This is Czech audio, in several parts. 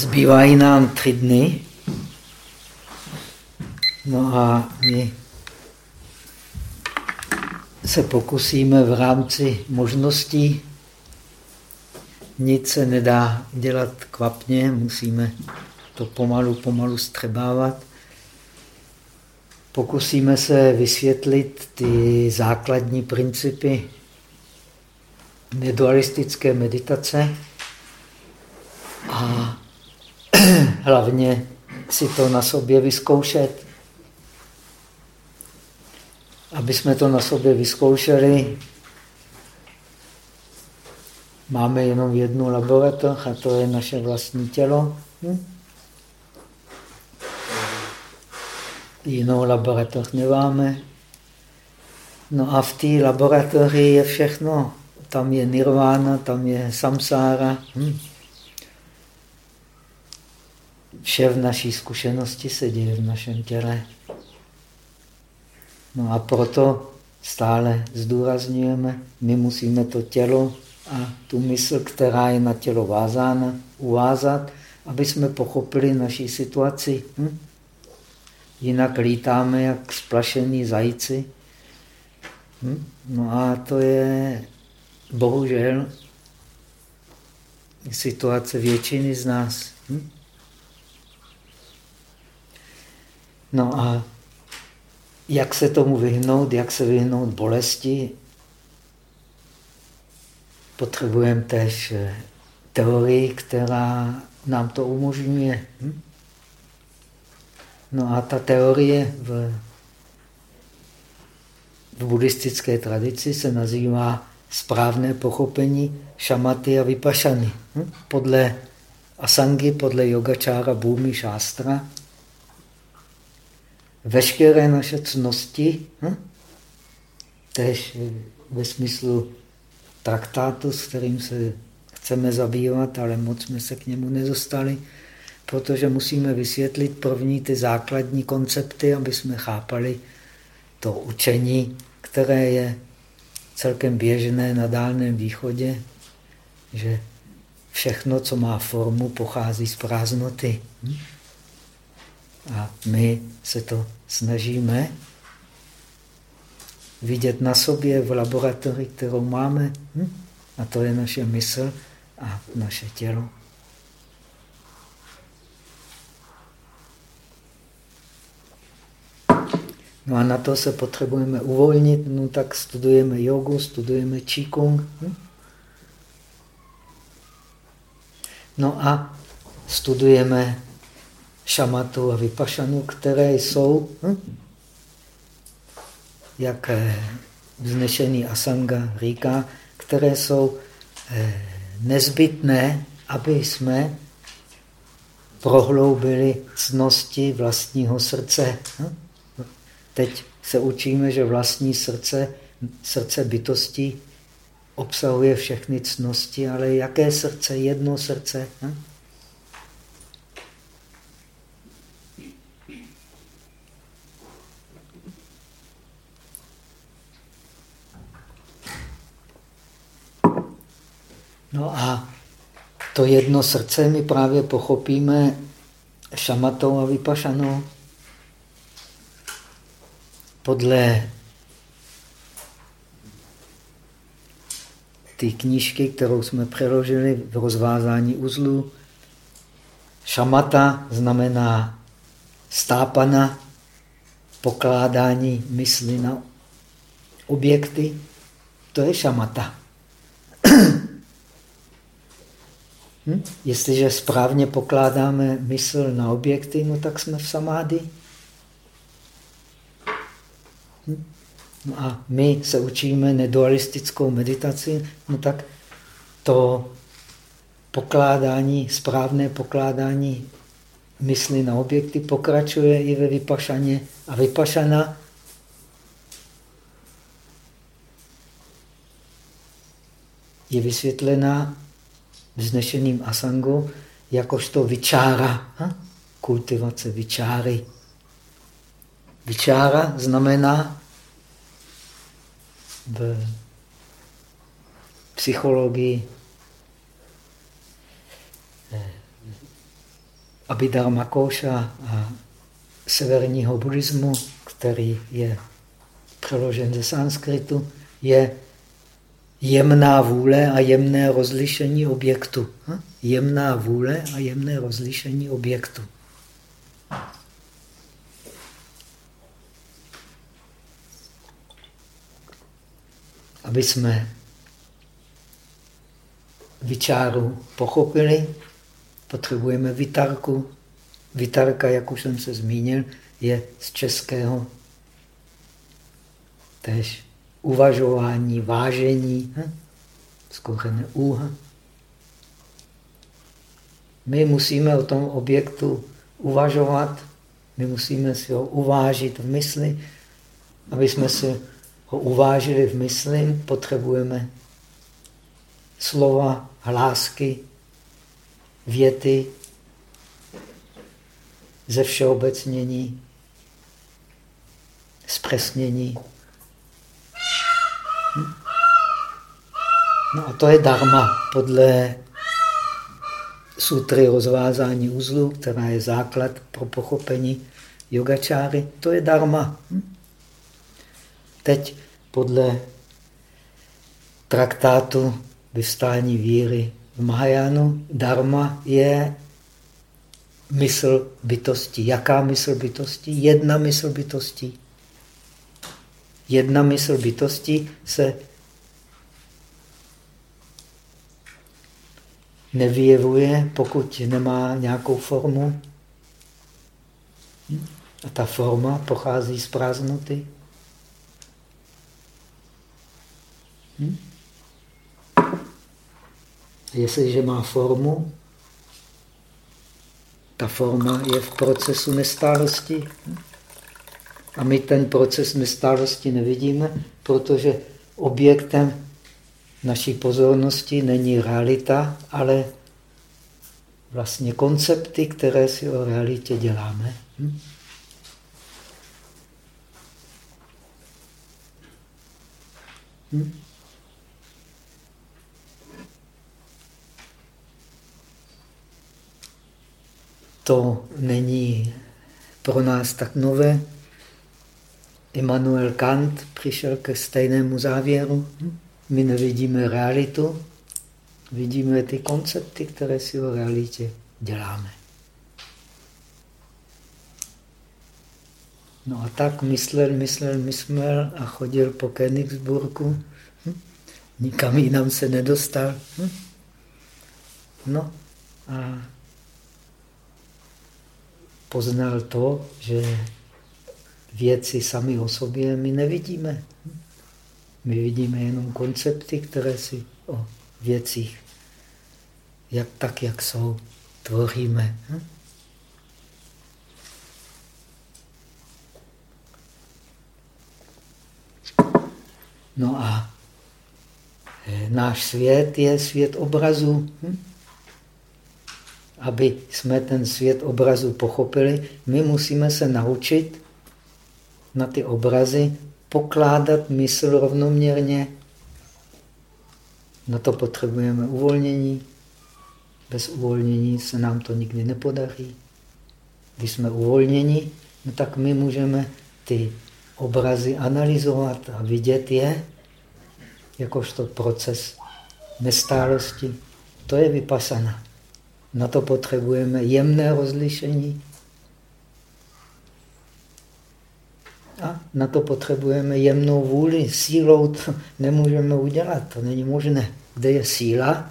Zbývají nám tři dny. No a my se pokusíme v rámci možností. Nic se nedá dělat kvapně, musíme to pomalu, pomalu střebávat. Pokusíme se vysvětlit ty základní principy nedualistické meditace a hlavně si to na sobě vyzkoušet. Aby jsme to na sobě vyzkoušeli, máme jenom jednu laboratoř a to je naše vlastní tělo. Hm? Jinou laboratoř nemáme. No a v té laboratoři je všechno. Tam je nirvana, tam je samsára. Hm? Vše v naší zkušenosti se děje v našem těle. No a proto stále zdůrazňujeme, my musíme to tělo a tu mysl, která je na tělo vázána, uvázat, aby jsme pochopili naší situaci. Hm? Jinak lítáme jak splašení zajíci. Hm? No a to je bohužel situace většiny z nás. Hm? No a jak se tomu vyhnout, jak se vyhnout bolesti, potřebujeme tež eh, teorii, která nám to umožňuje. Hm? No a ta teorie v, v buddhistické tradici se nazývá správné pochopení šamaty a vypašany. Hm? Podle asangy, podle yogačára Bhumi Šástra, veškeré naše cnosti, hm? tež ve smyslu traktátu, s kterým se chceme zabývat, ale moc jsme se k němu nedostali, protože musíme vysvětlit první ty základní koncepty, aby jsme chápali to učení, které je celkem běžné na Dálném východě, že všechno, co má formu, pochází z prázdnoty. Hm? A my se to snažíme vidět na sobě v laboratoři, kterou máme. Hm? A to je naše mysl a naše tělo. No a na to se potřebujeme uvolnit, no tak studujeme jogu, studujeme qigong. Hm? No a studujeme šamatu a vypašanu, které jsou, hm? jak eh, vznešený Asanga říká, které jsou eh, nezbytné, aby jsme prohloubili cnosti vlastního srdce. Hm? Teď se učíme, že vlastní srdce, srdce bytosti obsahuje všechny cnosti, ale jaké srdce? Jedno srdce. No a to jedno srdce my právě pochopíme šamatou a vypašanou. Podle té knížky, kterou jsme přeložili v rozvázání uzlu, šamata znamená stápana, pokládání mysli na objekty. To je šamata. Hm? Jestliže správně pokládáme mysl na objekty, no tak jsme v samády. Hm? No a my se učíme nedualistickou meditaci, no tak to pokládání, správné pokládání mysli na objekty pokračuje i ve vypašaně. A vypašana je vysvětlená vznešeným asangu jakožto vyčára, kultivace vyčáry. Vyčára znamená v psychologii, eh, Abhidharma Koša a severního buddhismu, který je přeložen ze sanskritu, je jemná vůle a jemné rozlišení objektu. Hm? Jemná vůle a jemné rozlišení objektu. Aby jsme vyčáru pochopili, potřebujeme vytarku. Vytarka, jak už jsem se zmínil, je z českého tež uvažování, vážení, hm? skořené úha. My musíme o tom objektu uvažovat, my musíme si ho uvážit v mysli. Aby jsme si ho uvážili v mysli, potřebujeme slova, hlásky, věty, ze všeobecnění, zpřesnění. No a to je dharma podle sutry rozvázání uzlu, která je základ pro pochopení yogačáry. To je dharma. Hm? Teď podle traktátu vystání víry v Mahajánu, dharma je mysl bytosti. Jaká mysl bytosti? Jedna mysl bytosti. Jedna mysl bytosti se nevyjevuje, pokud nemá nějakou formu. A ta forma pochází z prázdnoty. Hm? Jestliže má formu, ta forma je v procesu nestálosti. A my ten proces nestálosti nevidíme, protože objektem naší pozornosti není realita, ale vlastně koncepty, které si o realitě děláme. Hm? Hm? To není pro nás tak nové. Immanuel Kant přišel ke stejnému závěru. My nevidíme realitu, vidíme ty koncepty, které si o realitě děláme. No a tak myslel, myslel, myslel a chodil po Königsburgu. Hm? Nikam jinam se nedostal. Hm? No a poznal to, že věci sami o sobě my nevidíme. My vidíme jenom koncepty, které si o věcích, jak tak, jak jsou, tvoříme. No a eh, náš svět je svět obrazu. Aby jsme ten svět obrazu pochopili, my musíme se naučit na ty obrazy pokládat mysl rovnoměrně. Na to potřebujeme uvolnění. Bez uvolnění se nám to nikdy nepodaří. Když jsme uvolněni, no tak my můžeme ty obrazy analyzovat a vidět je jakožto proces nestálosti. To je vypasana. Na to potřebujeme jemné rozlišení, A na to potřebujeme jemnou vůli. Sílou to nemůžeme udělat, to není možné. Kde je síla,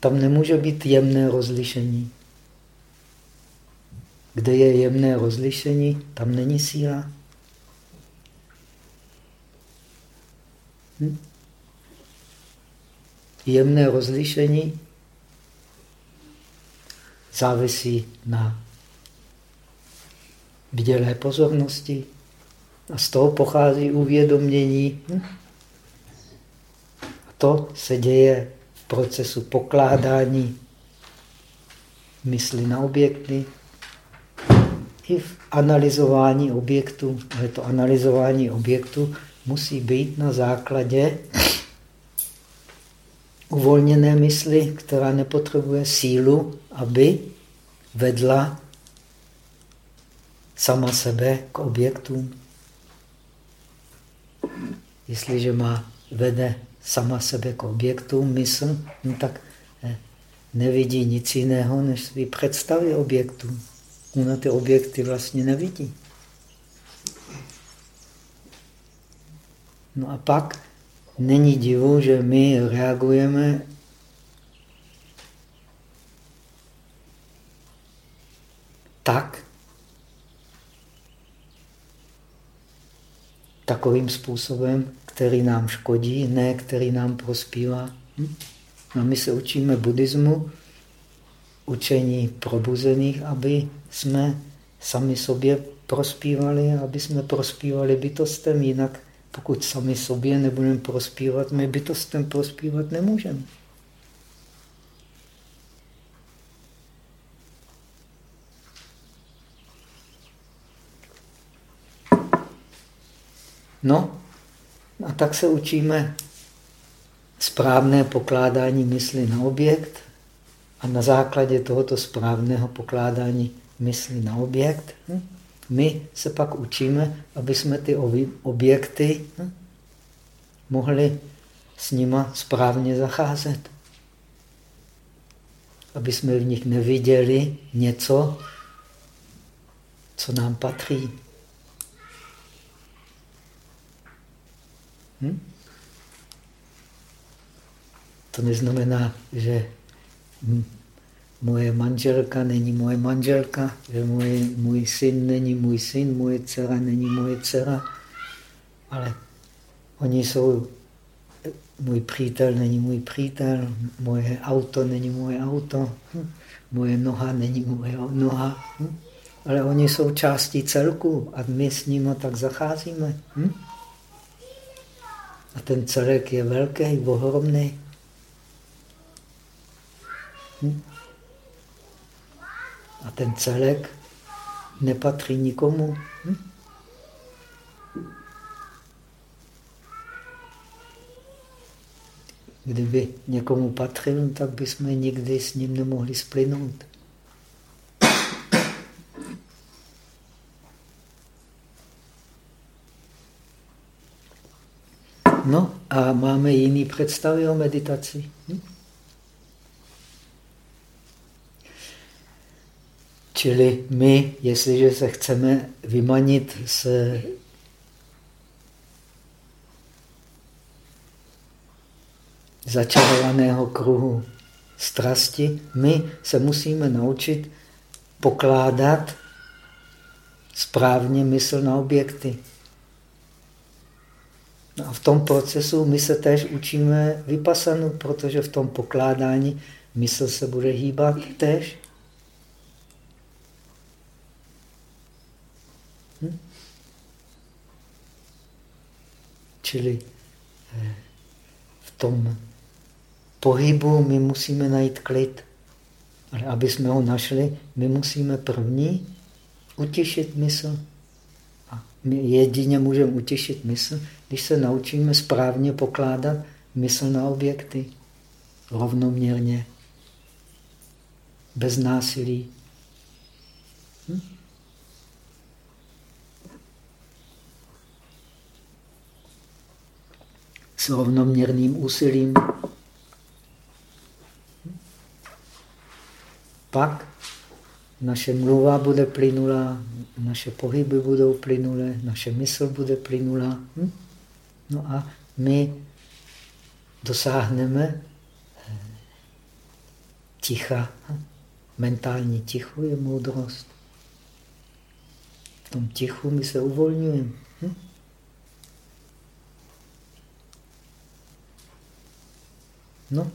tam nemůže být jemné rozlišení. Kde je jemné rozlišení, tam není síla. Hm? Jemné rozlišení závisí na bdělé pozornosti. A z toho pochází uvědomění. A to se děje v procesu pokládání mysli na objekty i v analyzování objektu. Ale to analyzování objektu musí být na základě uvolněné mysli, která nepotřebuje sílu, aby vedla sama sebe k objektům. Jestliže má vede sama sebe k objektům mysl, no tak eh, nevidí nic jiného, než svý představy objektů. Ona ty objekty vlastně nevidí. No a pak není divu, že my reagujeme tak, takovým způsobem, který nám škodí, ne který nám prospívá. Hm? No my se učíme buddhismu, učení probuzených, aby jsme sami sobě prospívali, aby jsme prospívali bytostem, jinak pokud sami sobě nebudeme prospívat, my bytostem prospívat nemůžeme. No, a tak se učíme správné pokládání mysli na objekt a na základě tohoto správného pokládání mysli na objekt hm, my se pak učíme, aby jsme ty objekty hm, mohli s nima správně zacházet. Aby jsme v nich neviděli něco, co nám patří. Hm? To neznamená, že moje manželka není moje manželka, že můj, můj syn není můj syn, moje dcera není moje dcera, ale oni jsou, můj přítel není můj přítel, moje auto není moje auto, hm? moje noha není moje noha, hm? ale oni jsou částí celku a my s nimi tak zacházíme. Hm? A ten celek je velký, ohromný. Hm? A ten celek nepatří nikomu. Hm? Kdyby někomu patřil, tak bychom nikdy s ním nemohli splynout. No a máme jiný představy o meditaci. Hm? Čili my, jestliže se chceme vymanit z začarovaného kruhu strasti, my se musíme naučit pokládat správně mysl na objekty. No a v tom procesu my se též učíme vypasanu, protože v tom pokládání mysl se bude hýbat též. Hm? Čili eh, v tom pohybu my musíme najít klid. Ale aby jsme ho našli, my musíme první utěšit mysl. A my jedině můžeme utěšit mysl, když se naučíme správně pokládat mysl na objekty. Rovnoměrně. Bez násilí. Hm? S rovnoměrným úsilím. Pak naše mluva bude plynulá, naše pohyby budou plynulé, naše mysl bude plynulá. Hm? No a my dosáhneme eh, ticha. Mentální ticho je moudrost. V tom tichu my se uvolňujeme. Hm? No,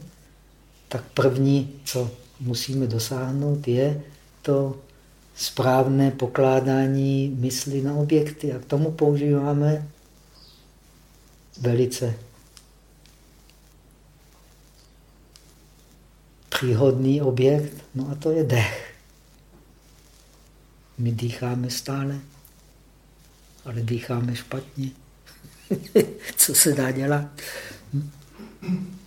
tak první, co musíme dosáhnout, je to správné pokládání mysli na objekty. A k tomu používáme velice příhodný objekt, no a to je dech. My dýcháme stále, ale dýcháme špatně. Co se dá dělat? Hm?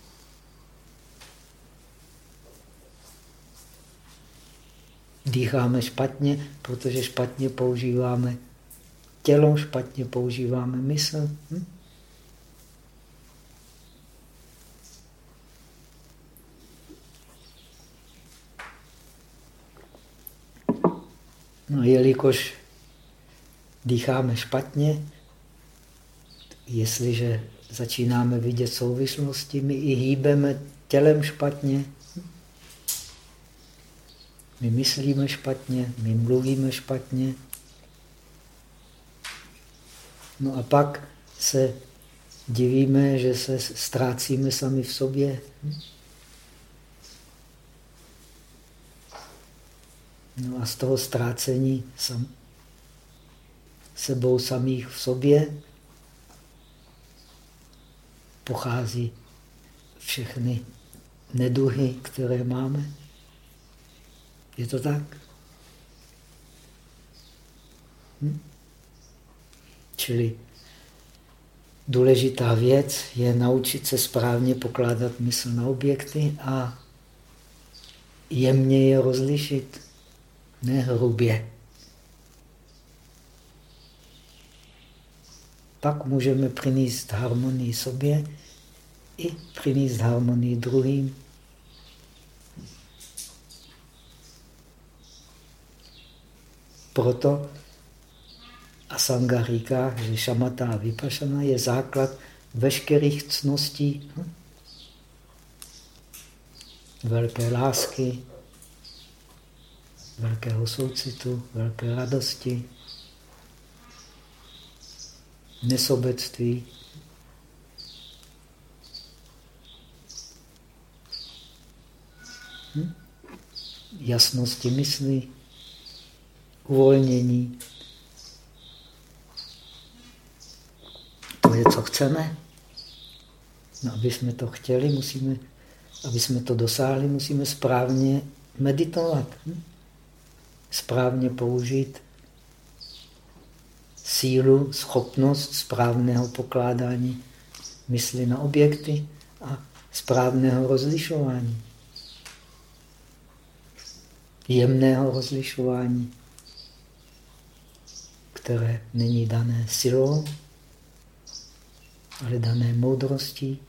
Dýcháme špatně, protože špatně používáme tělo, špatně používáme mysl. Hm? No, jelikož dýcháme špatně, jestliže začínáme vidět souvislosti, my i hýbeme tělem špatně, my myslíme špatně, my mluvíme špatně. No a pak se divíme, že se ztrácíme sami v sobě. No a z toho ztrácení sam, sebou samých v sobě pochází všechny neduhy, které máme. Je to tak? Hm? Čili důležitá věc je naučit se správně pokládat mysl na objekty a jemně je rozlišit, ne hrubě. Pak můžeme přinést harmonii sobě i přinést harmonii druhým. Proto Asanga říká, že šamata a vypašana je základ veškerých cností, hm? velké lásky, velkého soucitu, velké radosti, nesobectví. Hm? Jasnosti mysli, uvolnění. To je, co chceme. No, aby jsme to chtěli, musíme, aby jsme to dosáhli, musíme správně meditovat. Hm? Správně použít sílu, schopnost správného pokládání mysli na objekty a správného rozlišování. Jemného rozlišování které není dané silou, ale dané moudrostí.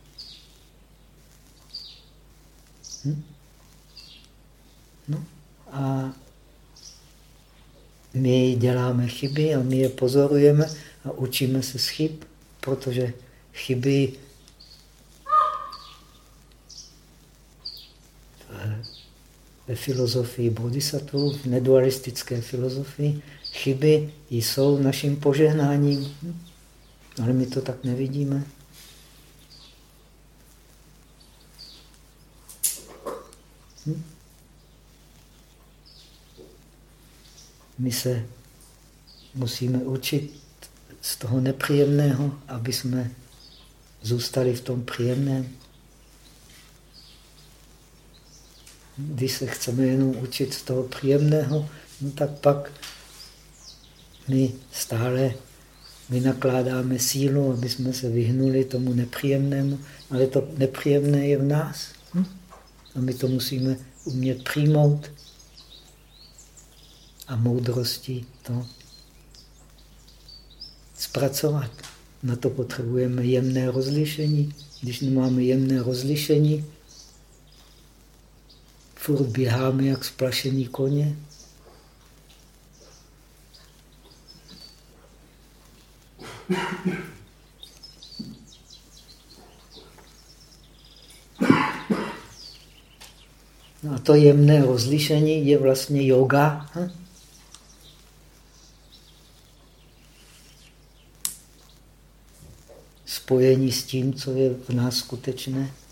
Hm? No a my děláme chyby a my je pozorujeme a učíme se z chyb, protože chyby ve filozofii bodhisattva, v nedualistické filozofii, chyby jsou naším požehnáním. Ale my to tak nevidíme. Hm? My se musíme učit z toho nepříjemného, aby jsme zůstali v tom příjemném. Když se chceme jenom učit z toho příjemného, no tak pak my stále vynakládáme sílu, aby jsme se vyhnuli tomu nepříjemnému, ale to nepříjemné je v nás. Hm? A my to musíme umět přijmout a moudrostí to zpracovat. Na to potřebujeme jemné rozlišení. Když nemáme jemné rozlišení, furt běháme jak splašení koně. No a to jemné rozlišení je vlastně yoga. Hm? Spojení s tím, co je v nás skutečné.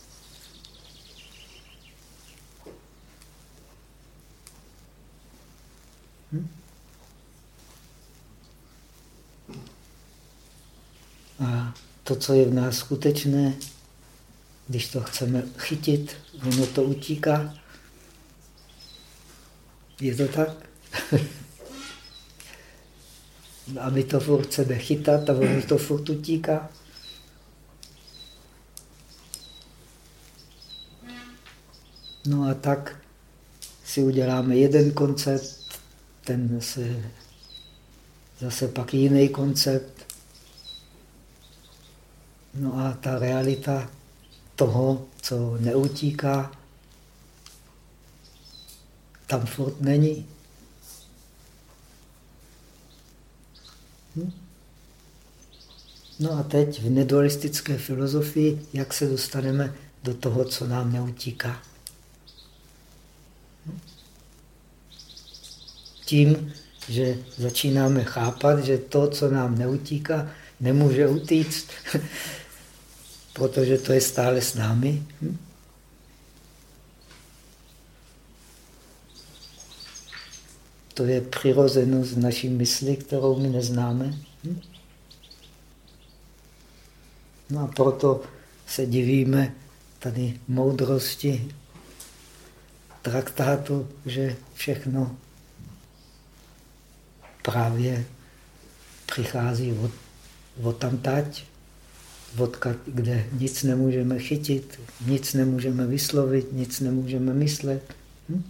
A to, co je v nás skutečné, když to chceme chytit, ono to utíká. Je to tak? a my to furt chceme chytat a ono to furt utíká. No a tak si uděláme jeden koncept, ten se zase pak jiný koncept. No a ta realita toho, co neutíká, tam furt není. Hm? No a teď v nedualistické filozofii, jak se dostaneme do toho, co nám neutíká. Tím, že začínáme chápat, že to, co nám neutíká, nemůže utíct, protože to je stále s námi. Hm? To je přirozenost naší mysli, kterou my neznáme. Hm? No a proto se divíme tady moudrosti traktátu, že všechno právě přichází od, od tamtať, odkud, kde nic nemůžeme chytit, nic nemůžeme vyslovit, nic nemůžeme myslet. Hm?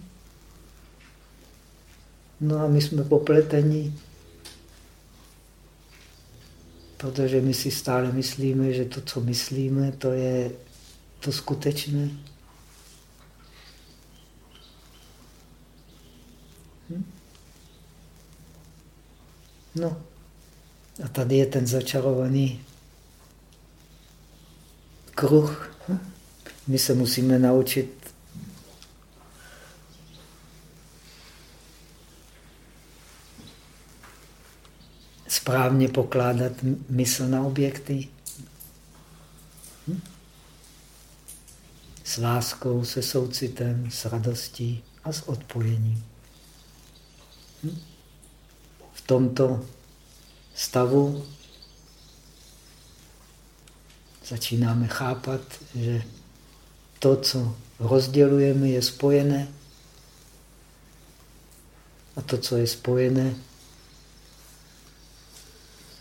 No a my jsme popletení, protože my si stále myslíme, že to, co myslíme, to je to skutečné. Hm? No, a tady je ten začarovaný kruh. My se musíme naučit správně pokládat mysl na objekty. S láskou, se soucitem, s radostí a s odpojením. Hm? Tomto stavu začínáme chápat, že to, co rozdělujeme, je spojené a to, co je spojené,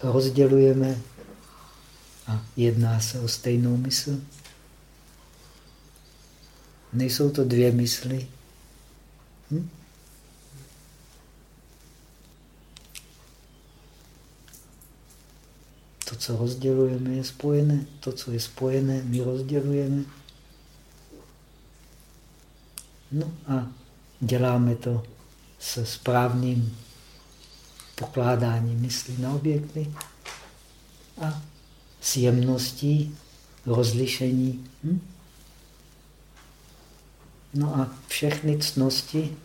rozdělujeme a jedná se o stejnou mysl. Nejsou to dvě mysli. Hm? To, co rozdělujeme, je spojené. To, co je spojené, my rozdělujeme. No a děláme to se správným pokládání mysli na objekty a s jemností rozlišení. Hm? No a všechny cnosti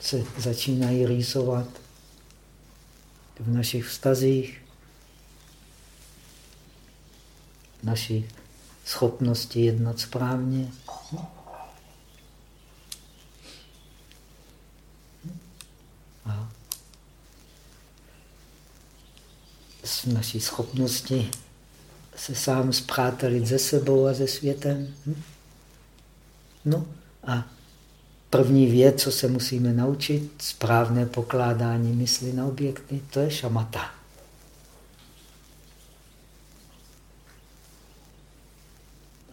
se začínají rýsovat v našich vztazích, naší schopnosti jednat správně. A z naší schopnosti se sám zpřátelit se sebou a se světem. Hm? No a první věc, co se musíme naučit, správné pokládání mysli na objekty, to je šamata.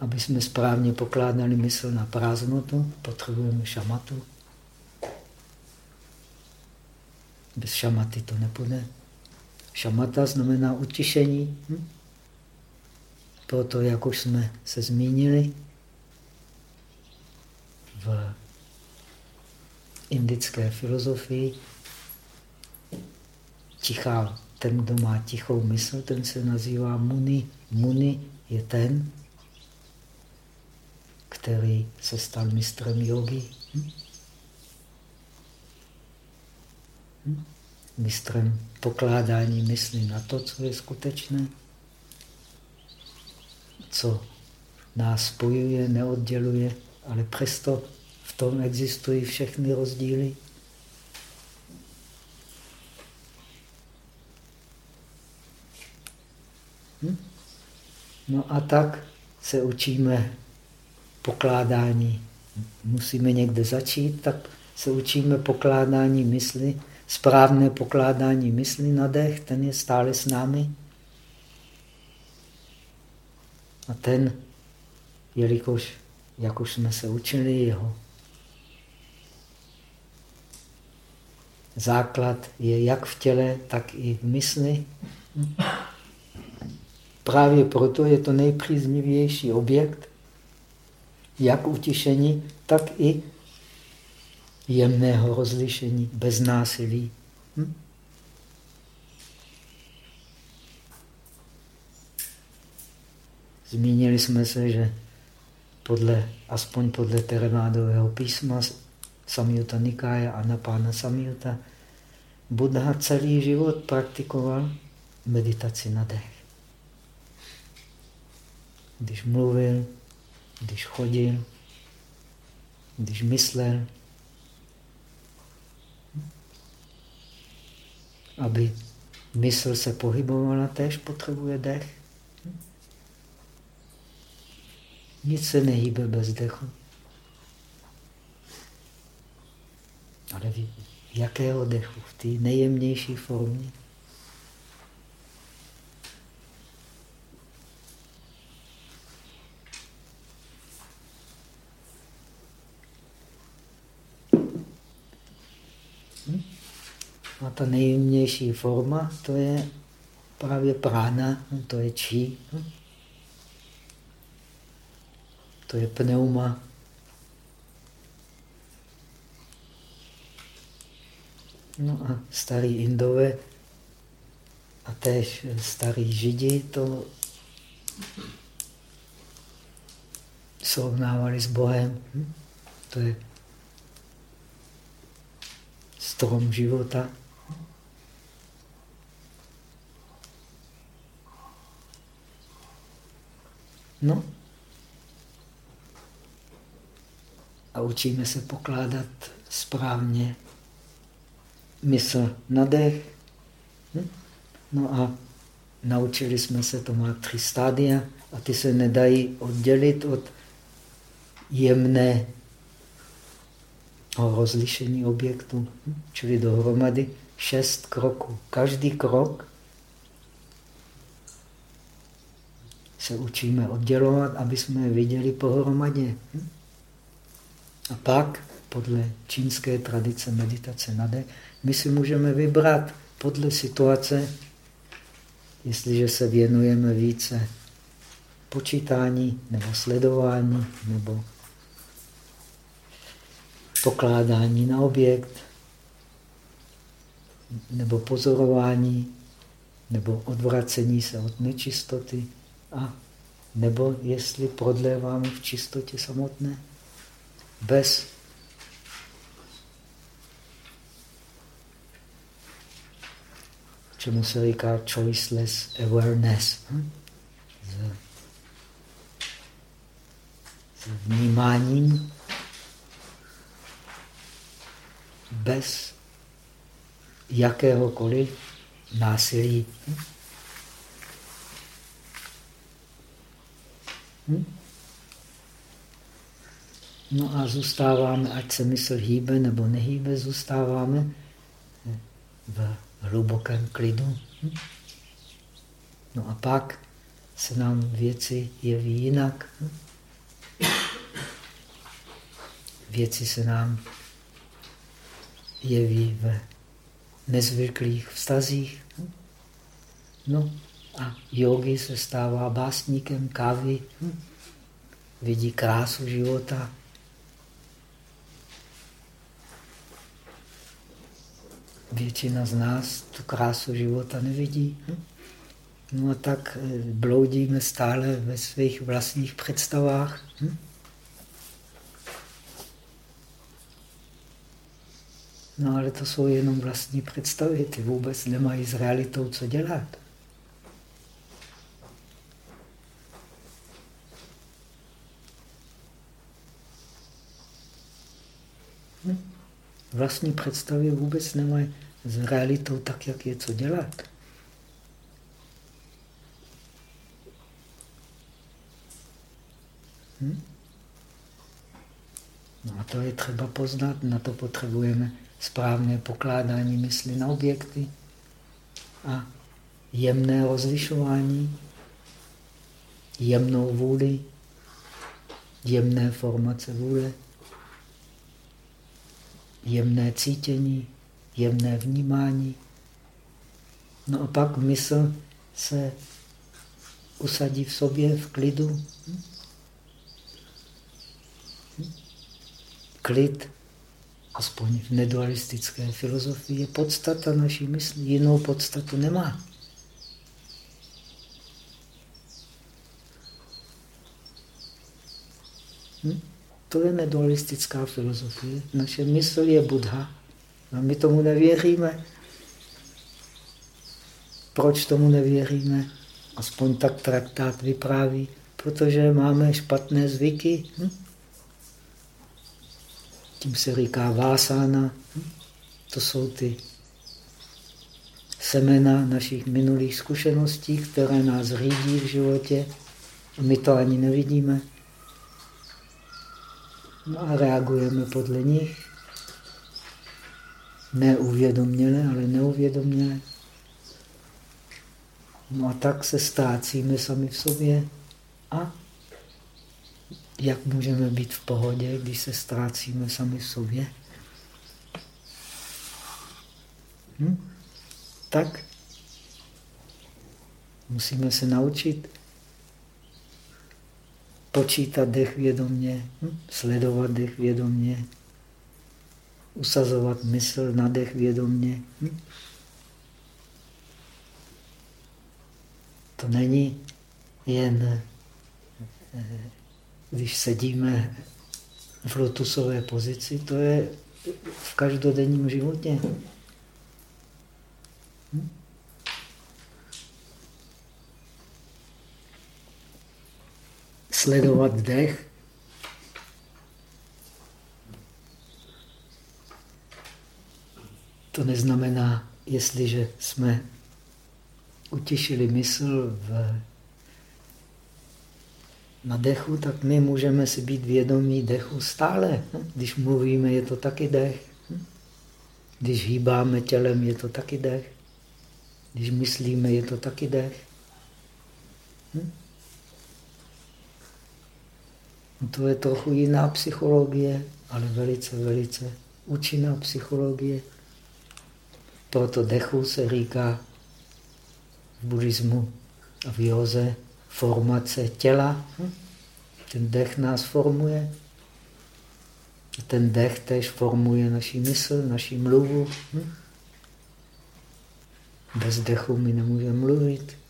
Aby jsme správně pokládali mysl na prázdnotu, potřebujeme šamatu. Bez šamaty to nepůjde. Šamata znamená utišení. Hm? Proto, jak už jsme se zmínili, v indické filozofii tichá, ten, kdo má tichou mysl, ten se nazývá muni. Muni je ten, který se stal mistrem jogy. Hm? Hm? Mistrem pokládání mysli na to, co je skutečné, co nás spojuje, neodděluje, ale přesto v tom existují všechny rozdíly. Hm? No a tak se učíme pokládání. Musíme někde začít, tak se učíme pokládání mysli, správné pokládání mysli na dech, ten je stále s námi. A ten, jelikož, jak už jsme se učili, jeho základ je jak v těle, tak i v mysli. Právě proto je to nejpříznivější objekt, jak utišení, tak i jemného rozlišení, bez násilí. Hm? Zmínili jsme se, že podle, aspoň podle Theravádového písma Samyuta Nikája a Napána Samyuta, Buddha celý život praktikoval meditaci na dech. Když mluvil, když chodil, když myslel, aby mysl se pohybovala, též potřebuje dech. Nic se nehýbe bez dechu. Ale jakého dechu? V té nejjemnější formě. A ta nejjemnější forma, to je právě prána, to je čí. To je pneuma. No a starý Indové a též starý Židi to srovnávali s Bohem. Hm? To je strom života. No, a učíme se pokládat správně mysl na dech. Hm? No a naučili jsme se, to má tři stádia a ty se nedají oddělit od jemné rozlišení objektu, hm? čili dohromady šest kroků. Každý krok se učíme oddělovat, aby jsme je viděli pohromadě. A pak, podle čínské tradice meditace na dech, my si můžeme vybrat podle situace, jestliže se věnujeme více počítání nebo sledování nebo pokládání na objekt nebo pozorování nebo odvracení se od nečistoty a nebo jestli prodléváme v čistotě samotné bez čemu se říká choiceless awareness. Hm? S, s vnímáním bez jakéhokoliv násilí. Hm? Hm? No a zůstáváme, ať se mysl hýbe nebo nehýbe, zůstáváme v hlubokém klidu. No a pak se nám věci jeví jinak. Věci se nám jeví v nezvyklých vztazích. No a yogi se stává básníkem kávy, vidí krásu života, většina z nás tu krásu života nevidí. Hm? No a tak eh, bloudíme stále ve svých vlastních představách. Hm? No ale to jsou jenom vlastní představy, ty vůbec nemají s realitou co dělat. Vlastní představy vůbec nemají s realitou tak, jak je co dělat. Hm? No a to je třeba poznat, na to potřebujeme správné pokládání mysli na objekty a jemné rozlišování, jemnou vůli, jemné formace vůle, jemné cítění, jemné vnímání. No a pak mysl se usadí v sobě v klidu. Klid, aspoň v nedualistické filozofii, je podstata naší mysli. Jinou podstatu nemá. Hm? To je nedualistická filozofie. Naše mysl je Buddha a my tomu nevěříme. Proč tomu nevěříme? Aspoň tak traktát vypráví. Protože máme špatné zvyky. Hm? Tím se říká vásána. Hm? To jsou ty semena našich minulých zkušeností, které nás řídí v životě. A my to ani nevidíme. No a reagujeme podle nich. Neuvědoměle, ale neuvědoměle. No a tak se ztrácíme sami v sobě. A jak můžeme být v pohodě, když se ztrácíme sami v sobě? Hm? Tak musíme se naučit počítat dech vědomě, hm? sledovat dech vědomě, usazovat mysl na dech vědomě. Hm? To není jen, eh, když sedíme v lotusové pozici, to je v každodenním životě. Sledovat dech. To neznamená, jestliže jsme utěšili mysl v, na dechu, tak my můžeme si být vědomí dechu stále. Když mluvíme, je to taky dech. Když hýbáme tělem, je to taky dech. Když myslíme, je to taky dech. To je trochu jiná psychologie, ale velice, velice účinná psychologie. Proto dechu se říká v buddhismu a v józe formace těla. Ten dech nás formuje. Ten dech tež formuje naši mysl, naši mluvu. Bez dechu my nemůžeme mluvit.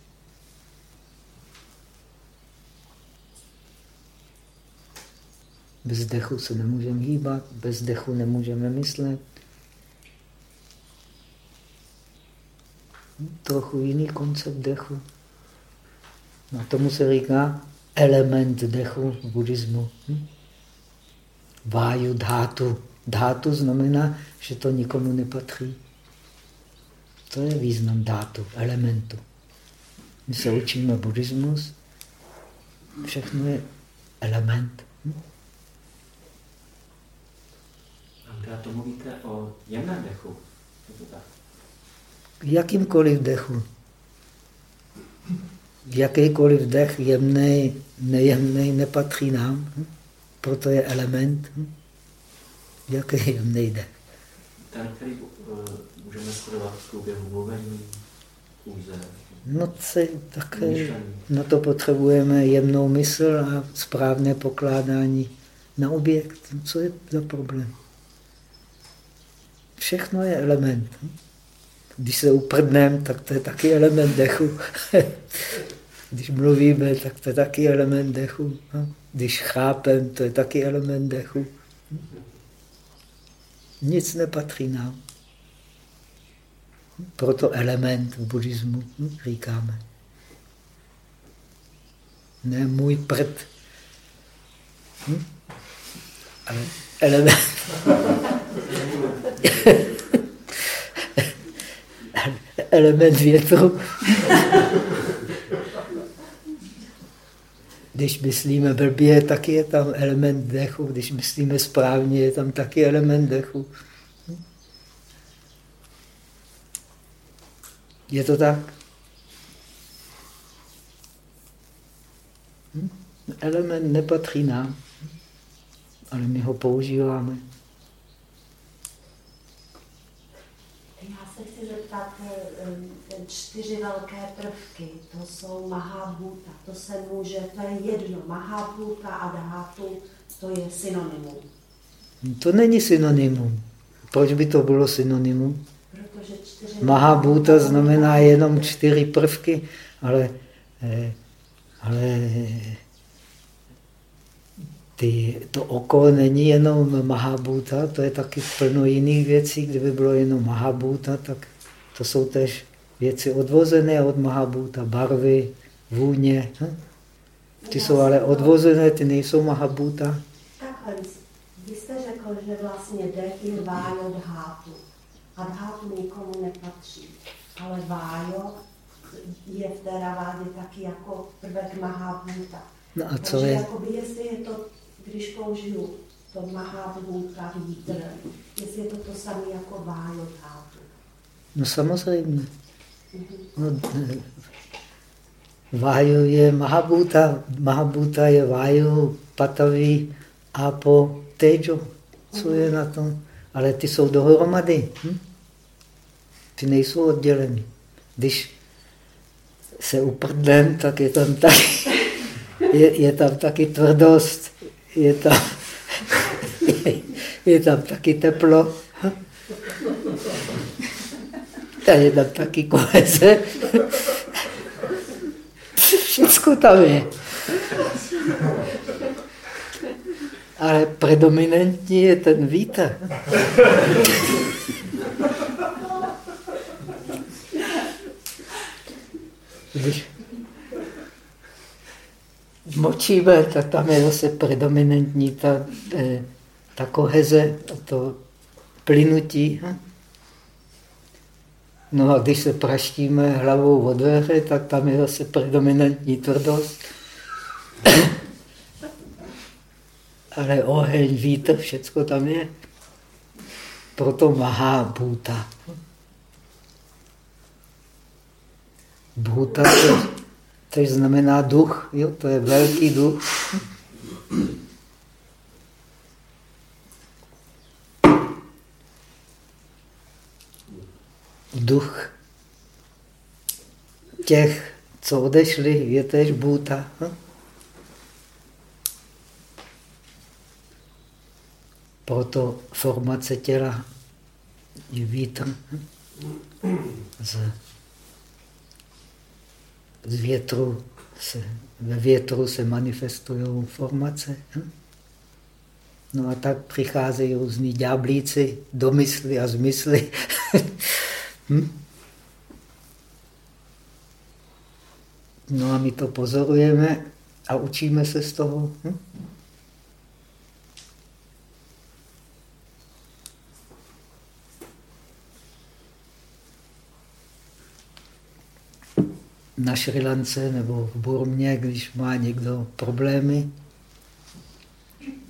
Bez dechu se nemůžeme hýbat, bez dechu nemůžeme myslet. trochu jiný koncept dechu. No, tomu se říká element dechu v buddhismu. Hm? Váju dhátu. Dhátu znamená, že to nikomu nepatří. To je význam dátu, elementu. My se učíme buddhismus, všechno je element. Hm? A to mluvíte o jemném dechu. Je to tak? jakýmkoliv dechu. Jakýkoliv dech, jemný, nejemný, nepatří nám. Proto je element. Jaký jemný dech? Ten, který uh, můžeme sledovat v průběhu mluvení, kůze. No, se, tak na to potřebujeme jemnou mysl a správné pokládání na objekt. Co je za problém? Všechno je element. Když se uprdneme, tak to je taky element dechu. Když mluvíme, tak to je taky element dechu. Když chápem, to je taky element dechu. Nic nepatří nám. Proto element v buddhismu říkáme. Ne můj prd. Ale element. element větru. Když myslíme blbě, taky je tam element dechu. Když myslíme správně, je tam taky element dechu. Je to tak? Element nepatří nám, ale my ho používáme. tak eh, čtyři velké prvky, to jsou Mahabhuta, to se může, to je jedno, Mahabhuta a Dhatu, to je synonymum. To není synonymum. Proč by to bylo synonymum? Mahabhuta znamená jenom čtyři prvky, ale, eh, ale ty, to oko není jenom Mahabhuta, to je taky plno jiných věcí. Kdyby bylo jenom Mahabhuta, tak to jsou tež věci odvozené od Mahabhuta, barvy, vůně. Hm? Ty jsou ale odvozené, ty nejsou Mahabhuta. Takhle, vy jste řekl, že vlastně dech je vájo dhátu. A dhátu nikomu nepatří. Ale vájo je v té ravádě taky jako prvek Mahabhuta. No a co Takže je? Jakoby, jestli je to když použiju to Mahavůka vítr, jestli je to to samé jako vájo tátu. No samozřejmě. No, váju je Mahabhuta, Mahabhuta je váju, patavý a po tejo. Co je na tom? Ale ty jsou dohromady. Hm? Ty nejsou odděleny. Když se uprdnem, tak je tam taky, je, je tam taky tvrdost je tam, je tam taky teplo. A je tam taky koheze. Všechno tam je. Ale predominantní je ten vítr. Když močíme, tak tam je zase predominantní ta, eh, ta koheze, to plynutí. No a když se praštíme hlavou od dveře, tak tam je zase predominantní tvrdost. Ale oheň, vítr, všecko tam je. Proto mahá bhuta. Bhuta Což znamená duch, jo? to je velký duch. Duch těch, co odešli, je tež bůta. Hm? Proto formace těla je vítr. Z z větru se, ve větru se manifestují formace. Hm? No a tak přicházejí různí ďáblíci do mysli a zmysly. hm? No a my to pozorujeme a učíme se z toho. Hm? Na Šrilance nebo v Burmě, když má někdo problémy,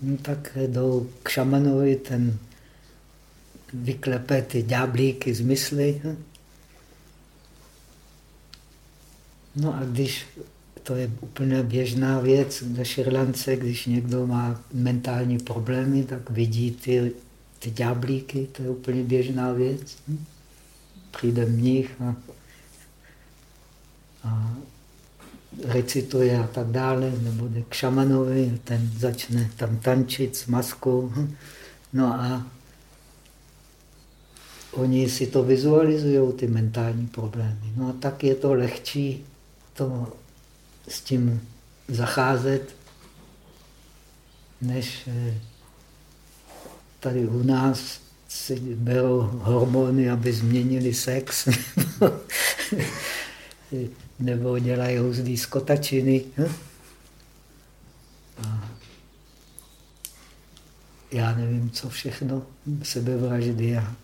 no tak jdou k šamanovi, ten vyklepe ty ďáblíky z mysli. No a když, to je úplně běžná věc na Šrilance, když někdo má mentální problémy, tak vidí ty, ty ďáblíky, to je úplně běžná věc. Přijde mnich a a recituje a tak dále, nebo jde k šamanovi, ten začne tam tančit s maskou. No a oni si to vizualizují, ty mentální problémy. No a tak je to lehčí to s tím zacházet, než eh, tady u nás si berou hormony, aby změnili sex. nebo dělají různé skotačiny. Hm? A já nevím, co všechno, sebevraždy. A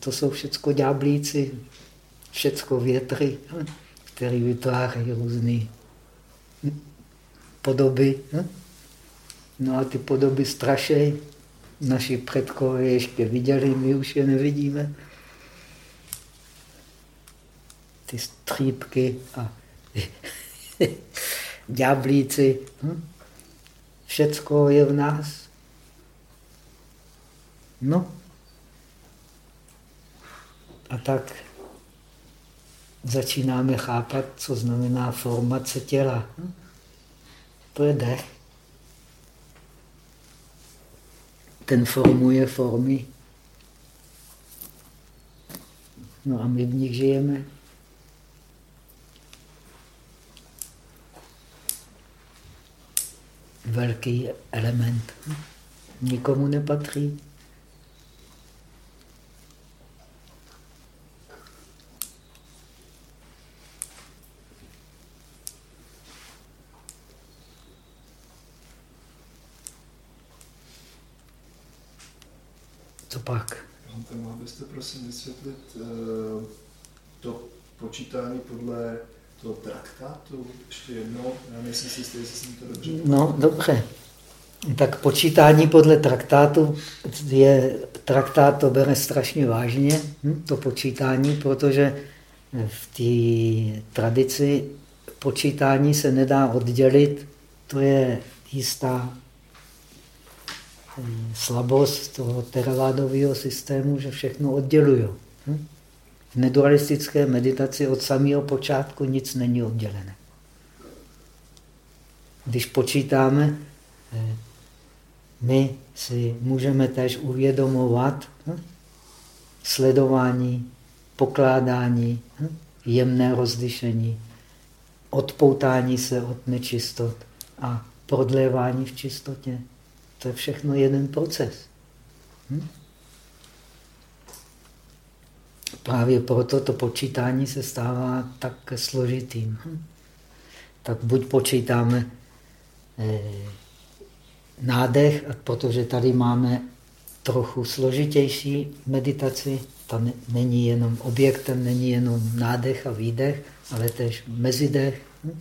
to jsou všechno ďáblíci, všechno větry, hm? které vytvářejí různé podoby. Hm? No a ty podoby strašejí. Naši předkové ještě viděli, my už je nevidíme ty střípky a ďáblíci. Hm? Všecko je v nás. No. A tak začínáme chápat, co znamená formace těla. To je dech. Ten formuje formy. No a my v nich žijeme. Velký element. Nikomu nepatří. Co pak? Mohl byste prosím vysvětlit uh, to počítání podle toho traktátu ještě jednou? Já nejsem si jistý, jestli jsem to dobře No, dobře. Tak počítání podle traktátu je, traktát to bere strašně vážně, hm, to počítání, protože v té tradici počítání se nedá oddělit, to je jistá slabost toho teravádového systému, že všechno oddělují. Hm? V nedualistické meditaci od samého počátku nic není oddělené. Když počítáme, eh, my si můžeme tež uvědomovat hm? sledování, pokládání, hm? jemné rozlišení, odpoutání se od nečistot a prodlévání v čistotě. To je všechno jeden proces. Hm? Právě proto to počítání se stává tak složitým. Hm? Tak buď počítáme eh, nádech, protože tady máme trochu složitější meditaci, ta ne, není jenom objektem, není jenom nádech a výdech, ale tež mezidech, hm?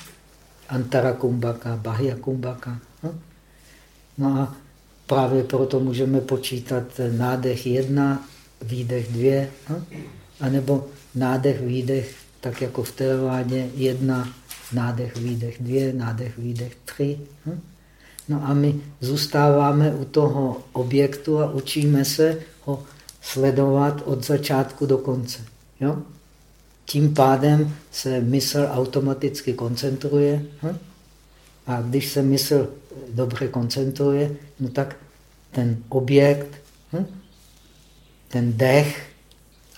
antara kumbhaka, bahya kumbhaka. Hm? No a Právě proto můžeme počítat nádech jedna, výdech dvě, hm? Anebo nádech, výdech, tak jako v teravádě, jedna, nádech, výdech dvě, nádech, výdech tři. Hm? No a my zůstáváme u toho objektu a učíme se ho sledovat od začátku do konce. Jo? Tím pádem se mysl automaticky koncentruje. Hm? A když se mysl dobře koncentruje, no tak ten objekt, hm? ten dech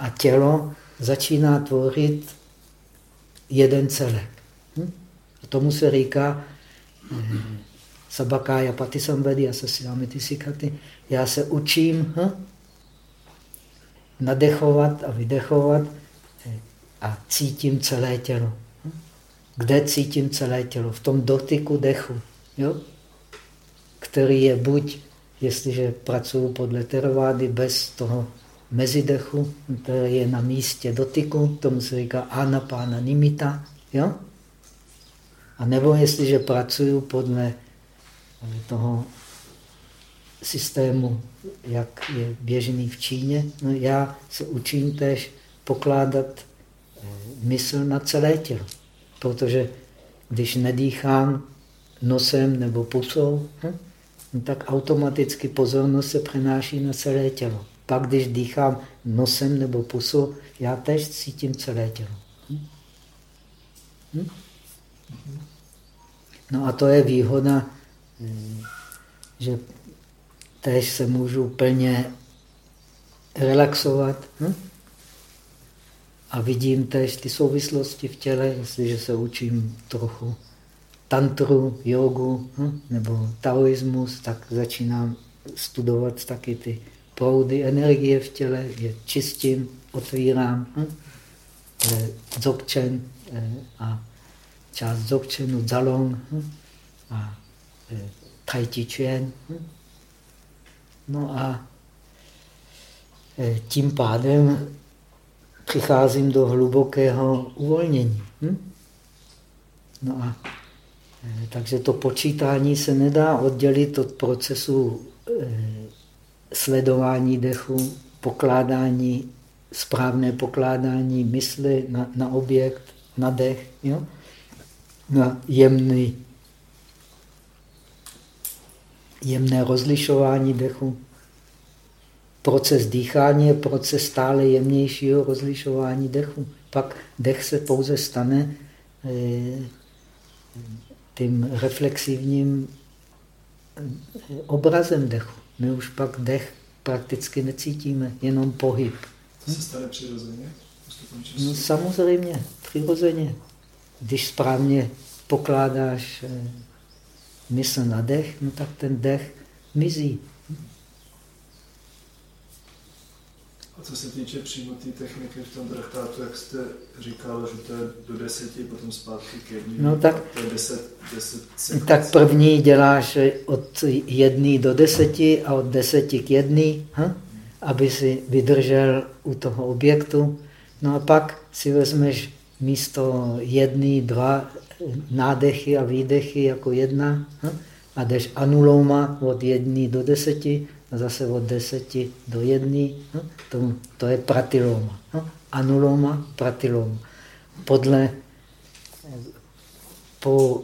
a tělo začíná tvořit jeden celek. Hm? A tomu se říká eh, Sabakája Patisambedi a Sasilamiti Sikaty. Já se učím hm? nadechovat a vydechovat eh, a cítím celé tělo. Hm? Kde cítím celé tělo? V tom dotyku dechu. Jo? který je buď, jestliže pracuju podle teravády, bez toho mezidechu, který je na místě dotyku, tomu se říká anapána nimita, jo? A nebo jestliže pracuju podle toho systému, jak je běžný v Číně, no já se učím tež pokládat eh, mysl na celé tělo. Protože když nedýchám nosem nebo pusou, hm, tak automaticky pozornost se přenáší na celé tělo. Pak, když dýchám nosem nebo pusou, já tež cítím celé tělo. Hm? Hm? No a to je výhoda, hm, že tež se můžu plně relaxovat. Hm? A vidím tež ty souvislosti v těle, jestliže se učím trochu tantru, jogu hm, nebo taoismus, tak začínám studovat taky ty proudy energie v těle, je čistím, otvírám. Hm, dzogchen eh, a část dzogchenu, zalong hm, a eh, tai. Hm. No a eh, tím pádem přicházím do hlubokého uvolnění. No a takže to počítání se nedá oddělit od procesu sledování dechu, pokládání, správné pokládání mysli na, na objekt, na dech, jo? na jemný, jemné rozlišování dechu. proces dýchání je proces stále jemnějšího rozlišování dechu. Pak dech se pouze stane eh, tím reflexivním eh, obrazem dechu. My už pak dech prakticky necítíme, jenom pohyb. To se stane přirozeně? No, samozřejmě, přirozeně. Když správně pokládáš eh, mysl na dech, no tak ten dech mizí. A co se týče přímo té techniky v tom traktátu, jak jste říkal, že to je do deseti, potom zpátky k jedný, no, tak, to je deset, deset sekund. Tak první děláš od jedné do deseti a od deseti k jedný, hm? aby si vydržel u toho objektu. No a pak si vezmeš místo jedný, dva nádechy a výdechy jako jedna hm? a jdeš anuloma od jedné do deseti zase od deseti do jedné. No, to, to je pratiloma. No, anuloma, pratiloma. Podle, po,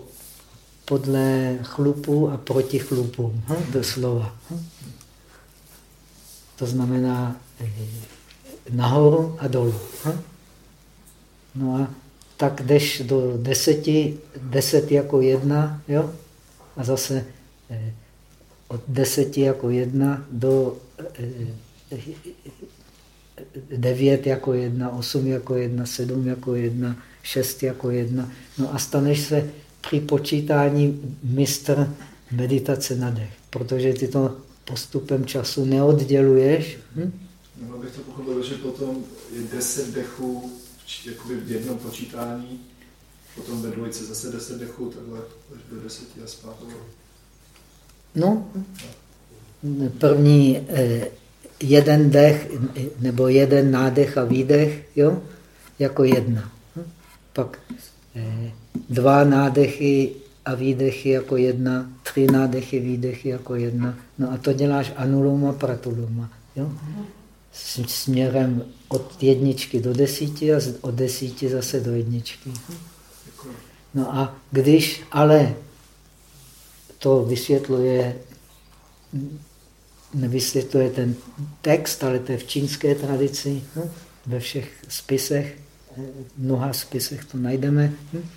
podle chlupu a proti chlupům, no, doslova. No. To znamená eh, nahoru a dolů. No, no a tak jdeš do deseti, deset jako jedna, jo? a zase eh, od deseti jako jedna do eh, devět jako jedna, osm jako jedna, sedm jako jedna, šest jako jedna. No a staneš se při počítání mistr meditace na dech, protože ty to postupem času neodděluješ. Hm? No, bych to pochopil, že potom je deset dechů v jednom počítání, potom ve dvojice zase deset dechů, takhle až do deseti a zpátky. No, první eh, jeden dech nebo jeden nádech a výdech, jo, jako jedna. Pak eh, dva nádechy a výdechy jako jedna, tři nádechy, výdechy jako jedna. No a to děláš anuluma, pratuluma. Jo? Směrem od jedničky do desíti a od desíti zase do jedničky. No a když ale to vysvětluje, nevysvětluje ten text, ale to je v čínské tradici, no, ve všech spisech, v mnoha spisech to najdeme. Hm?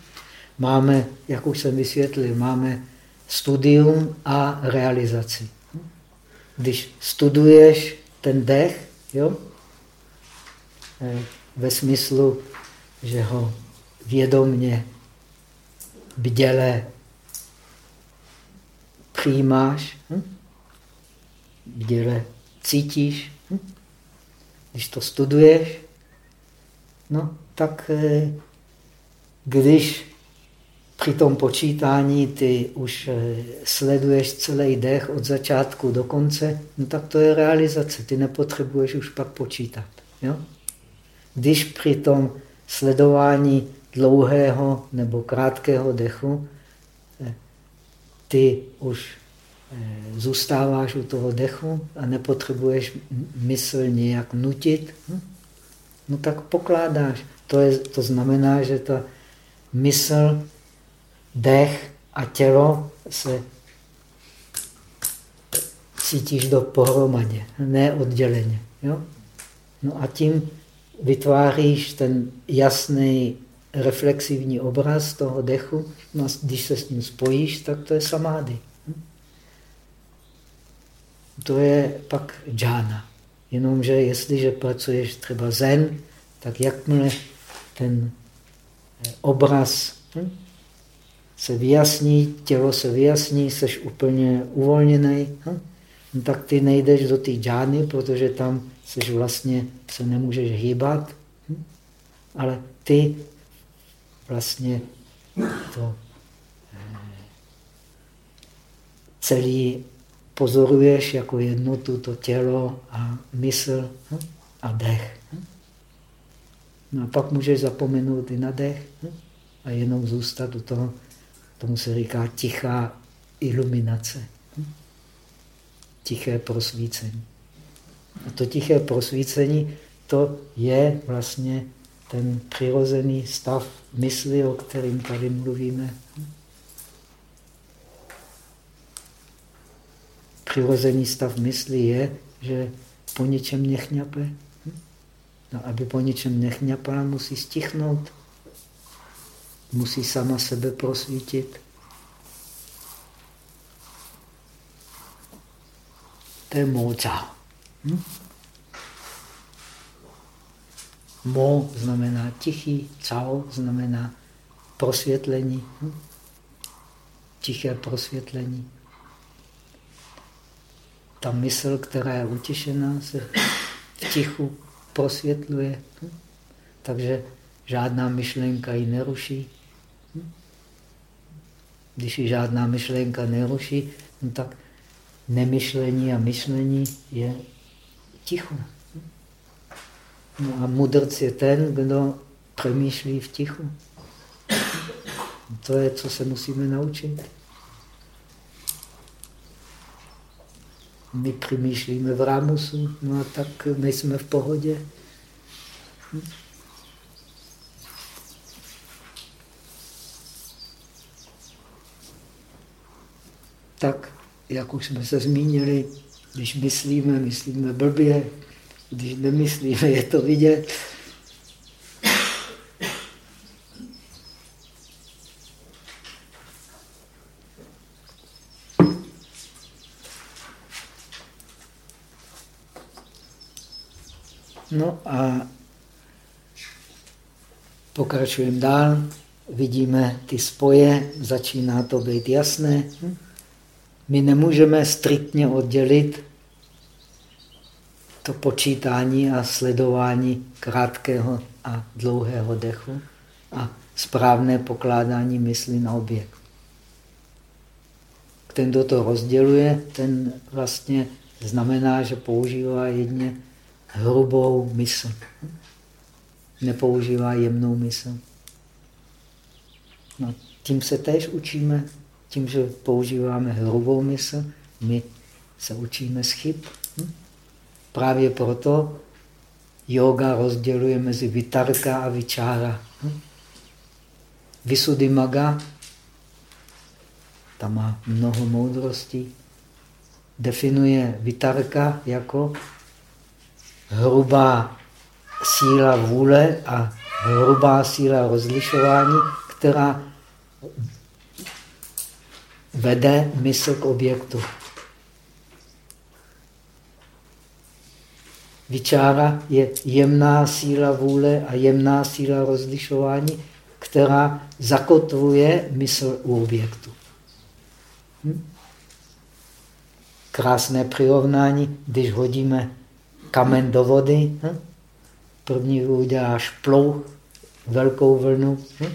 Máme, jak už jsem vysvětlil, máme studium a realizaci. Hm? Když studuješ ten dech, jo, eh, ve smyslu, že ho vědomně, bděle přijímáš, hm? bděle cítíš. Hm? Když to studuješ, no tak eh, když při tom počítání ty už eh, sleduješ celý dech od začátku do konce, no tak to je realizace. Ty nepotřebuješ už pak počítat. Jo? Když při tom sledování dlouhého nebo krátkého dechu ty už eh, zůstáváš u toho dechu a nepotřebuješ mysl nějak nutit, hm? no tak pokládáš. To, je, to znamená, že ta mysl, dech a tělo se cítíš do pohromadě, ne odděleně. Jo? No a tím vytváříš ten jasný reflexivní obraz toho dechu, no když se s ním spojíš, tak to je samády. Hm? To je pak džána. Jenomže jestliže pracuješ třeba zen, tak jakmile ten eh, obraz hm, se vyjasní, tělo se vyjasní, jsi úplně uvolněný, hm, no tak ty nejdeš do té džány, protože tam jsi vlastně, se nemůžeš hýbat, ale ty vlastně to eh, celý pozoruješ jako jednotu to tělo a mysl hm, a dech. Hm. No a pak můžeš zapomenout i na dech hm, a jenom zůstat u toho, tomu se říká tichá iluminace, tiché prosvícení. A to tiché prosvícení, to je vlastně ten přirozený stav mysli, o kterým tady mluvíme. Přirozený stav mysli je, že po ničem nechňape. No, aby po ničem nechňapala, musí stichnout. Musí sama sebe prosvítit. To je moca. Hm? Mo znamená tichý, cao znamená prosvětlení. Hm? Tiché prosvětlení. Ta mysl, která je utěšená, se v tichu prosvětluje. Hm? Takže žádná myšlenka ji neruší. Hm? Když ji žádná myšlenka neruší, no tak nemyšlení a myšlení je ticho. No a mudrc je ten, kdo přemýšlí v tichu. To je, co se musíme naučit. My přemýšlíme v rámusu, no a tak my jsme v pohodě. Tak jak už jsme se zmínili, když myslíme, myslíme blbě, když nemyslíme, je to vidět. No a pokračujeme dál, vidíme ty spoje, začíná to být jasné. My nemůžeme striktně oddělit to počítání a sledování krátkého a dlouhého dechu a správné pokládání mysli na objekt. Ten, kdo to rozděluje, ten vlastně znamená, že používá jedně hrubou mysl. Nepoužívá jemnou mysl. No, tím se též učíme tím, že používáme hrubou mysl, my se učíme z chyb. Hm? Právě proto yoga rozděluje mezi vitarka a vyčára. Hm? Visuddhimaga, tam má mnoho moudrostí, definuje vitarka jako hrubá síla vůle a hrubá síla rozlišování, která vede mysl k objektu. Vyčára je jemná síla vůle a jemná síla rozlišování, která zakotvuje mysl u objektu. Hm? Krásné přirovnání, když hodíme kamen do vody, hm? první uděláš plouch, velkou vlnu, hm?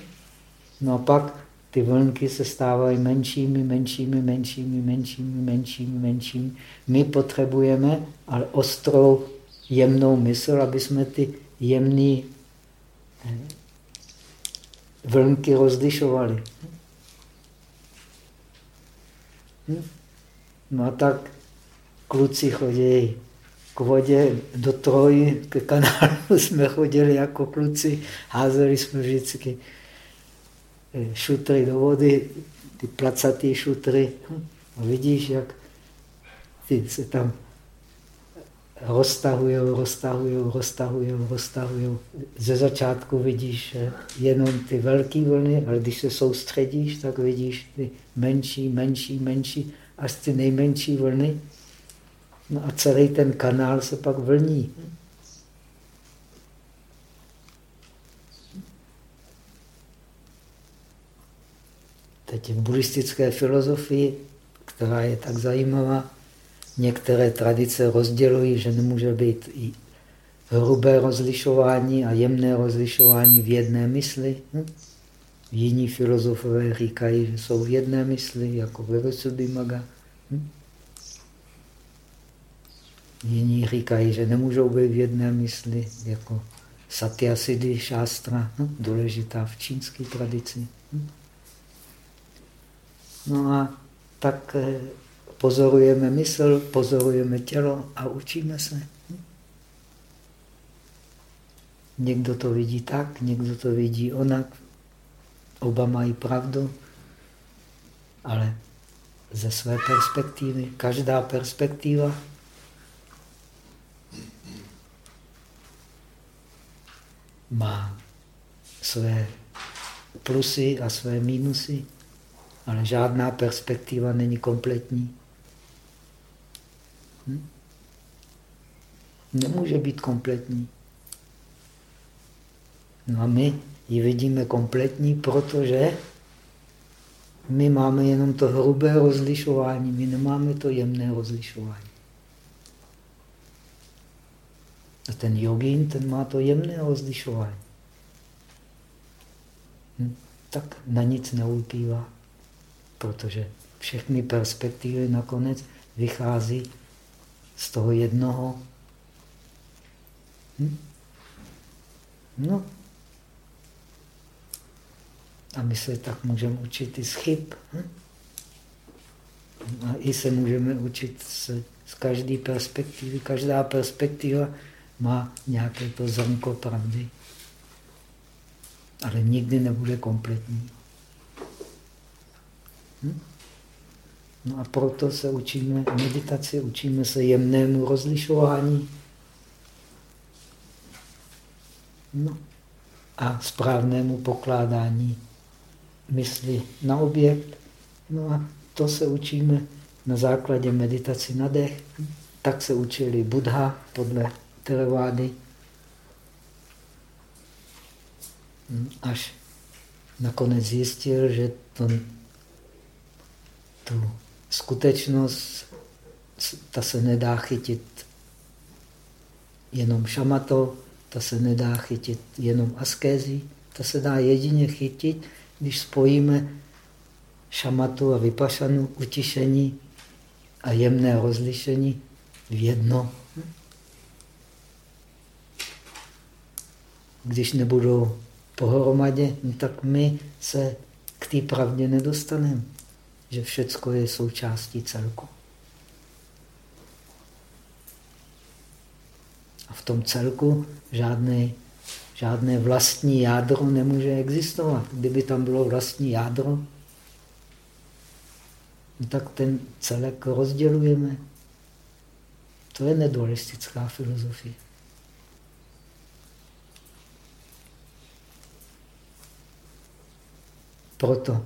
no a pak ty vlnky se stávají menšími, menšími, menšími, menšími, menšími, menšími. My potřebujeme ale ostrou, jemnou mysl, aby jsme ty jemné eh, vlnky rozlišovali. Hm? No a tak kluci chodí k vodě do troji, ke kanálu jsme chodili jako kluci, házeli jsme vždycky Eh, šutry do vody, ty placatý šutry. A vidíš, jak ty se tam roztahují, roztahují, roztahují, roztahují. Ze začátku vidíš jenom ty velké vlny, ale když se soustředíš, tak vidíš ty menší, menší, menší, až ty nejmenší vlny. No a celý ten kanál se pak vlní. Teď v buddhistické filozofii, která je tak zajímavá, některé tradice rozdělují, že nemůže být i hrubé rozlišování a jemné rozlišování v jedné mysli. Hm? Jiní filozofové říkají, že jsou v jedné mysli, jako ve Visuddhimaga. Hm? Jiní říkají, že nemůžou být v jedné mysli, jako Satyasiddhi šástra, hm? důležitá v čínské tradici. Hm? No a tak eh, Pozorujeme mysl, pozorujeme tělo a učíme se. Hm? Někdo to vidí tak, někdo to vidí onak. Oba mají pravdu, ale ze své perspektivy. Každá perspektiva má své plusy a své mínusy, ale žádná perspektiva není kompletní. Hm? Nemůže být kompletní. No a my ji vidíme kompletní, protože my máme jenom to hrubé rozlišování, my nemáme to jemné rozlišování. A ten jogín, ten má to jemné rozlišování. Hm? Tak na nic neulpívá, protože všechny perspektivy nakonec vychází z toho jednoho. Hm? No, a my se tak můžeme učit i z chyb. Hm? A i se můžeme učit z, z každé perspektivy. Každá perspektiva má nějaké to zrnko pravdy. Ale nikdy nebude kompletní. Hm? No a proto se učíme meditaci, učíme se jemnému rozlišování. No a správnému pokládání mysli na objekt. No a to se učíme na základě meditaci na dech. Tak se učili Buddha podle Theravady. Až nakonec zjistil, že to, tu skutečnost ta se nedá chytit jenom šamato, ta se nedá chytit jenom askézí, ta se dá jedině chytit když spojíme šamatu a vypašanu, utišení a jemné rozlišení v jedno. Když nebudou pohromadě, no tak my se k té pravdě nedostaneme, že všecko je součástí celku. A v tom celku žádný Žádné vlastní jádro nemůže existovat. Kdyby tam bylo vlastní jádro, no tak ten celek rozdělujeme. To je nedualistická filozofie. Proto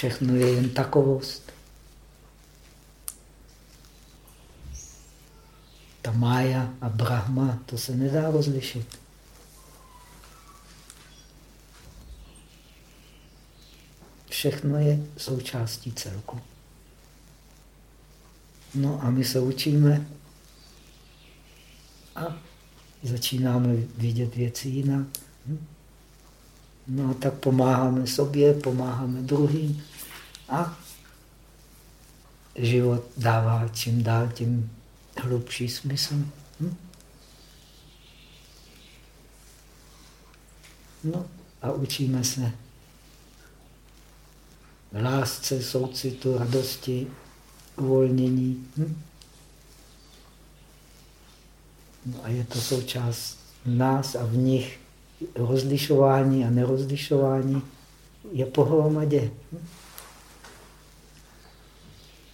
všechno je jen takovost. Ta mája a Brahma, to se nedá rozlišit. Všechno je součástí celku. No a my se učíme a začínáme vidět věci jinak. Hm? No a tak pomáháme sobě, pomáháme druhým a život dává čím dál tím hlubší smysl. Hm? No a učíme se lásce, soucitu, radosti, uvolnění. Hm? No a je to součást nás a v nich rozlišování a nerozlišování je pohromadě. Hm?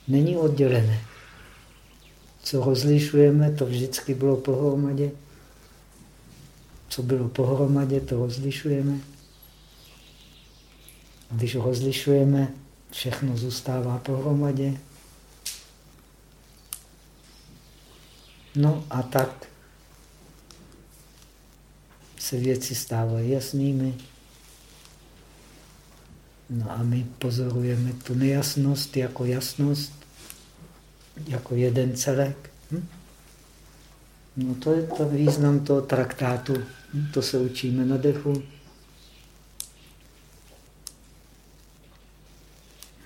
Není oddělené co rozlišujeme, to vždycky bylo pohromadě. Co bylo pohromadě, to rozlišujeme. Když rozlišujeme, všechno zůstává pohromadě. No a tak se věci stávají jasnými. No a my pozorujeme tu nejasnost jako jasnost jako jeden celek. Hm? No to je to význam toho traktátu. Hm? To se učíme na dechu.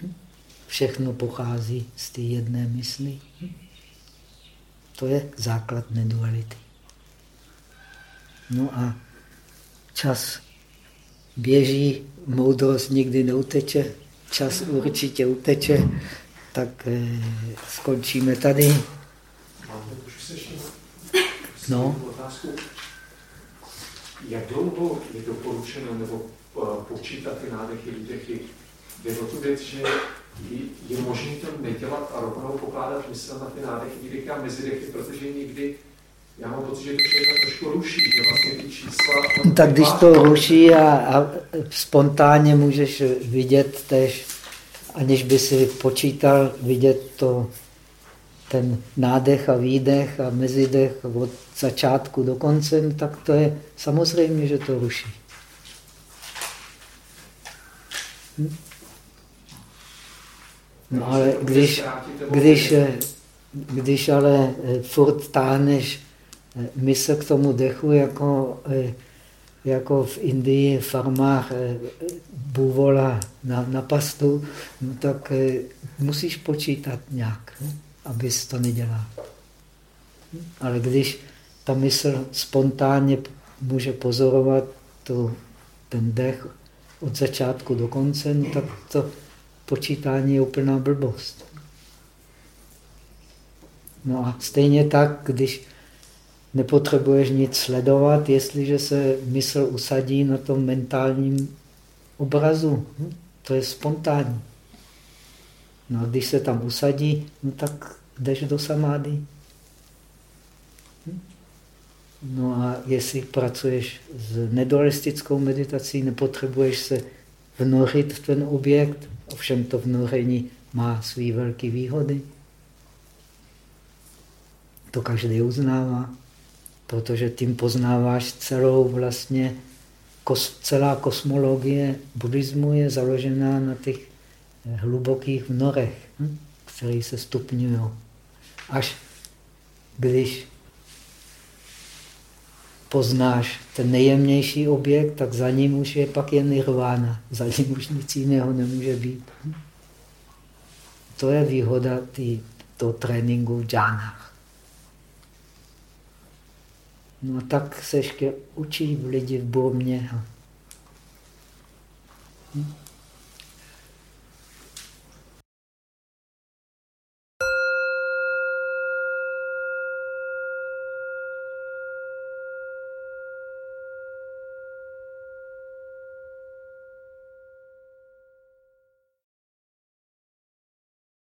Hm? Všechno pochází z té jedné mysli. Hm? To je základ neduality. No a čas běží, moudrost nikdy neuteče, čas určitě uteče tak eh, skončíme tady. No. Jak dlouho je doporučeno nebo eh, počítat ty nádechy, výdechy? Jde o tu věc, že je možné to nedělat a rovnou pokládat mysl na ty nádechy, výdechy a mezidechy, protože někdy já mám pocit, že to člověka trošku ruší, že vlastně ty čísla... Tak když to ruší a, a spontánně můžeš vidět tež, aniž by si počítal, vidět to, ten nádech a výdech a mezidech od začátku do konce, no, tak to je samozřejmě, že to ruší. Hm? No ale když, když, když ale eh, furt táhneš mysl k tomu dechu, jako, eh, jako v Indii farmách buvola na, na pastu, no tak musíš počítat nějak, abys to nedělal. Ale když ta mysl spontánně může pozorovat tu, ten dech od začátku do konce, no tak to počítání je úplná blbost. No a stejně tak, když nepotřebuješ nic sledovat, jestliže se mysl usadí na tom mentálním obrazu. Hm? To je spontánní. No a když se tam usadí, no tak jdeš do samády. Hm? No a jestli pracuješ s nedualistickou meditací, nepotřebuješ se vnořit v ten objekt, Ovšem to vnoření má své velké výhody. To každý uznává, protože tím poznáváš celou vlastně, kos, celá kosmologie buddhismu je založená na těch eh, hlubokých vnorech, hm, které se stupňují. Až když poznáš ten nejjemnější objekt, tak za ním už je pak jen nirvána. Za ním už nic jiného nemůže být. To je výhoda tý, toho tréninku v džánách. No a tak se ještě učí lidi v Burmě. Hm?